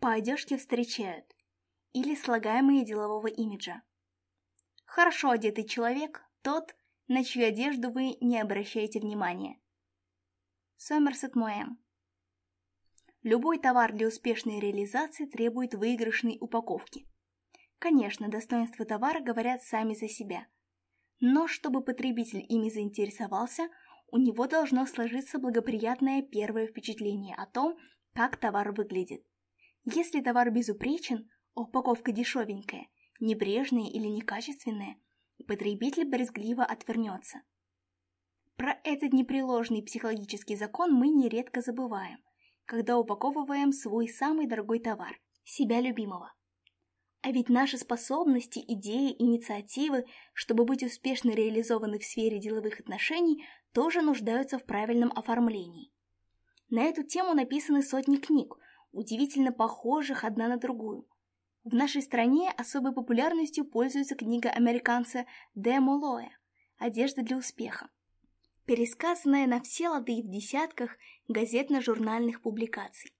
по одежке встречают, или слагаемые делового имиджа. Хорошо одетый человек – тот, на чью одежду вы не обращаете внимания. Сомерсет Моэм Любой товар для успешной реализации требует выигрышной упаковки. Конечно, достоинства товара говорят сами за себя. Но чтобы потребитель ими заинтересовался, у него должно сложиться благоприятное первое впечатление о том, как товар выглядит. Если товар безупречен, упаковка дешевенькая, небрежная или некачественная, потребитель брезгливо отвернется. Про этот непреложный психологический закон мы нередко забываем, когда упаковываем свой самый дорогой товар – себя любимого. А ведь наши способности, идеи, инициативы, чтобы быть успешно реализованы в сфере деловых отношений, тоже нуждаются в правильном оформлении. На эту тему написаны сотни книг – удивительно похожих одна на другую. В нашей стране особой популярностью пользуется книга американца Де Молоя «Одежда для успеха», пересказанная на все лады и в десятках газетно-журнальных публикаций.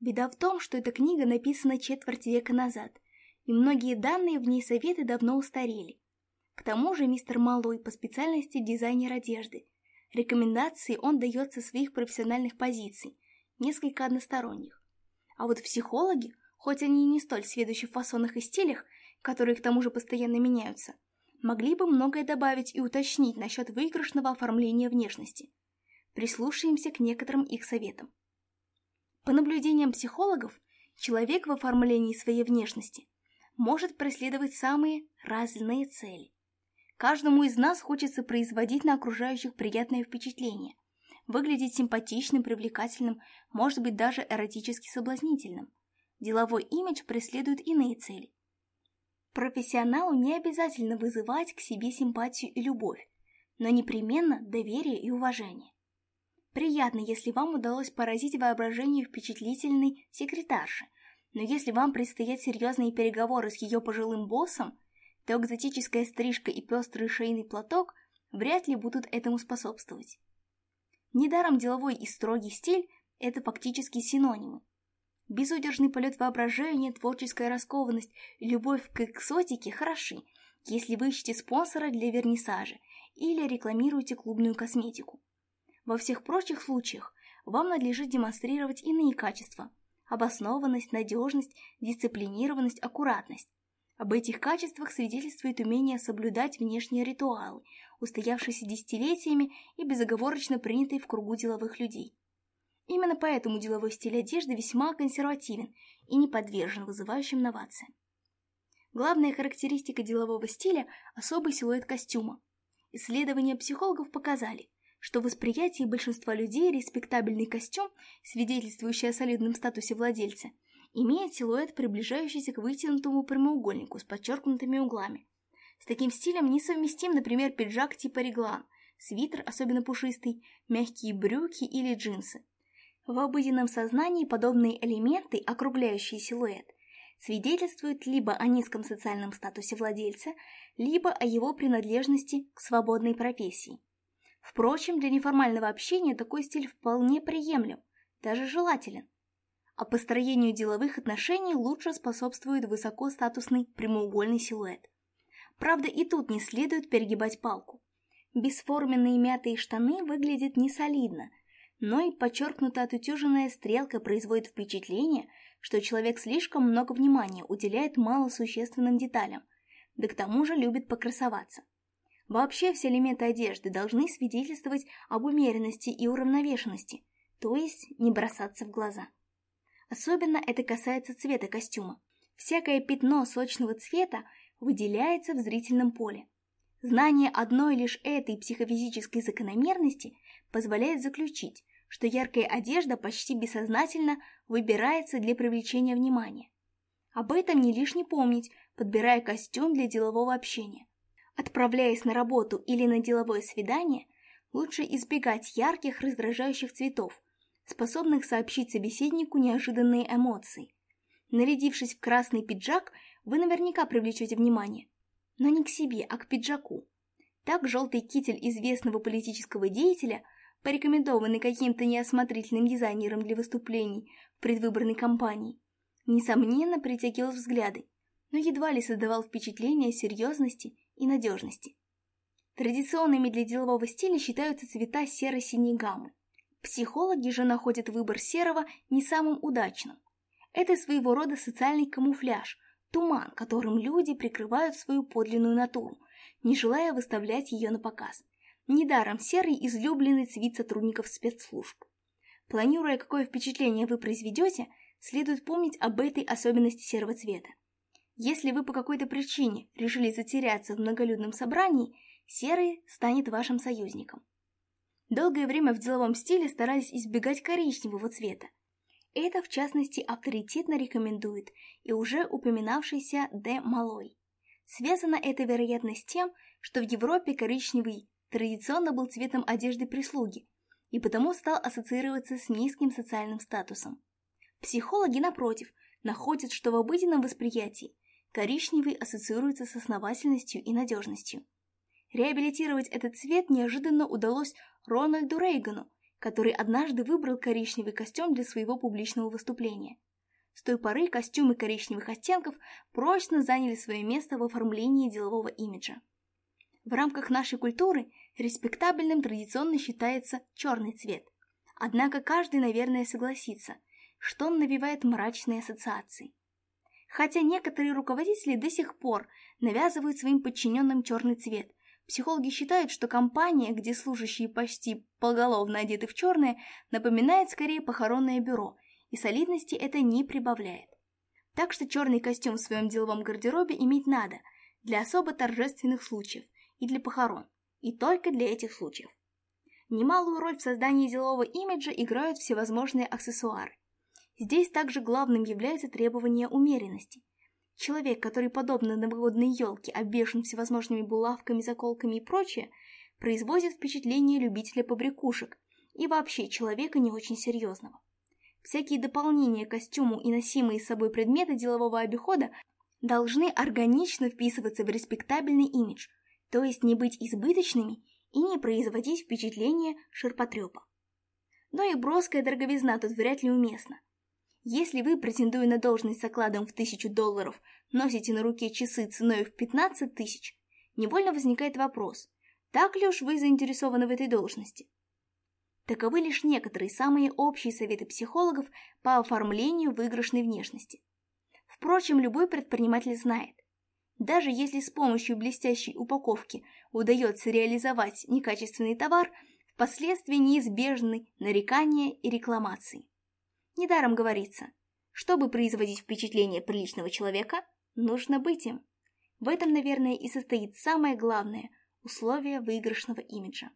Беда в том, что эта книга написана четверть века назад, и многие данные в ней советы давно устарели. К тому же мистер Малой по специальности дизайнер одежды. Рекомендации он дает со своих профессиональных позиций, несколько односторонних. А вот психологи, хоть они и не столь сведущи в фасонах и стилях, которые к тому же постоянно меняются, могли бы многое добавить и уточнить насчет выигрышного оформления внешности. Прислушаемся к некоторым их советам. По наблюдениям психологов, человек в оформлении своей внешности может преследовать самые разные цели. Каждому из нас хочется производить на окружающих приятное впечатление, выглядеть симпатичным, привлекательным, может быть даже эротически соблазнительным. Деловой имидж преследует иные цели. Профессионалу не обязательно вызывать к себе симпатию и любовь, но непременно доверие и уважение. Приятно, если вам удалось поразить воображение впечатлительной секретарши, но если вам предстоят серьезные переговоры с ее пожилым боссом, то экзотическая стрижка и пестрый шейный платок вряд ли будут этому способствовать. Недаром деловой и строгий стиль – это фактически синонимы. Безудержный полет воображения, творческая раскованность, любовь к эксотике хороши, если вы ищете спонсора для вернисажа или рекламируете клубную косметику. Во всех прочих случаях вам надлежит демонстрировать иные качества – обоснованность, надежность, дисциплинированность, аккуратность. Об этих качествах свидетельствует умение соблюдать внешние ритуалы, устоявшиеся десятилетиями и безоговорочно принятые в кругу деловых людей. Именно поэтому деловой стиль одежды весьма консервативен и не подвержен вызывающим новациям. Главная характеристика делового стиля – особый силуэт костюма. Исследования психологов показали, что восприятие большинства людей респектабельный костюм, свидетельствующий о солидном статусе владельца – имеет силуэт, приближающийся к вытянутому прямоугольнику с подчеркнутыми углами. С таким стилем несовместим, например, пиджак типа реглан, свитер, особенно пушистый, мягкие брюки или джинсы. В обыденном сознании подобные элементы, округляющие силуэт, свидетельствуют либо о низком социальном статусе владельца, либо о его принадлежности к свободной профессии. Впрочем, для неформального общения такой стиль вполне приемлем, даже желателен а построению деловых отношений лучше способствует высокостатусный прямоугольный силуэт. Правда, и тут не следует перегибать палку. Бесформенные мятые штаны выглядят несолидно, но и подчеркнуто отутюженная стрелка производит впечатление, что человек слишком много внимания уделяет малосущественным деталям, да к тому же любит покрасоваться. Вообще все элементы одежды должны свидетельствовать об умеренности и уравновешенности, то есть не бросаться в глаза. Особенно это касается цвета костюма. Всякое пятно сочного цвета выделяется в зрительном поле. Знание одной лишь этой психофизической закономерности позволяет заключить, что яркая одежда почти бессознательно выбирается для привлечения внимания. Об этом не лишне помнить, подбирая костюм для делового общения. Отправляясь на работу или на деловое свидание, лучше избегать ярких раздражающих цветов, способных сообщить собеседнику неожиданные эмоции. Нарядившись в красный пиджак, вы наверняка привлечете внимание. Но не к себе, а к пиджаку. Так желтый китель известного политического деятеля, порекомендованный каким-то неосмотрительным дизайнером для выступлений в предвыборной кампании, несомненно притягивал взгляды, но едва ли создавал впечатление серьезности и надежности. Традиционными для делового стиля считаются цвета серо-синей гаммы. Психологи же находят выбор серого не самым удачным. Это своего рода социальный камуфляж, туман, которым люди прикрывают свою подлинную натуру, не желая выставлять ее на показ. Недаром серый – излюбленный цвет сотрудников спецслужб. Планируя, какое впечатление вы произведете, следует помнить об этой особенности серого цвета. Если вы по какой-то причине решили затеряться в многолюдном собрании, серый станет вашим союзником долгое время в деловом стиле старались избегать коричневого цвета. Это, в частности, авторитетно рекомендует и уже упоминавшийся Д. Малой. Связано это, вероятно, с тем, что в Европе коричневый традиционно был цветом одежды прислуги и потому стал ассоциироваться с низким социальным статусом. Психологи, напротив, находят, что в обыденном восприятии коричневый ассоциируется с основательностью и надежностью. Реабилитировать этот цвет неожиданно удалось Рональду Рейгану, который однажды выбрал коричневый костюм для своего публичного выступления. С той поры костюмы коричневых оттенков прочно заняли свое место в оформлении делового имиджа. В рамках нашей культуры респектабельным традиционно считается черный цвет. Однако каждый, наверное, согласится, что он навевает мрачные ассоциации. Хотя некоторые руководители до сих пор навязывают своим подчиненным черный цвет, Психологи считают, что компания, где служащие почти поголовно одеты в черное, напоминает скорее похоронное бюро, и солидности это не прибавляет. Так что черный костюм в своем деловом гардеробе иметь надо для особо торжественных случаев и для похорон, и только для этих случаев. Немалую роль в создании делового имиджа играют всевозможные аксессуары. Здесь также главным является требование умеренности. Человек, который, подобно новогодной елке, обвешан всевозможными булавками, заколками и прочее, производит впечатление любителя побрякушек и вообще человека не очень серьезного. Всякие дополнения к костюму и носимые с собой предметы делового обихода должны органично вписываться в респектабельный имидж, то есть не быть избыточными и не производить впечатление ширпотрепа. Но и броская дороговизна тут вряд ли уместна. Если вы, претендуя на должность с окладом в тысячу долларов, носите на руке часы ценой в 15 тысяч, невольно возникает вопрос, так ли уж вы заинтересованы в этой должности? Таковы лишь некоторые самые общие советы психологов по оформлению выигрышной внешности. Впрочем, любой предприниматель знает, даже если с помощью блестящей упаковки удается реализовать некачественный товар, впоследствии неизбежны нарекания и рекламации. Недаром говорится, чтобы производить впечатление приличного человека, нужно быть им. В этом, наверное, и состоит самое главное условие выигрышного имиджа.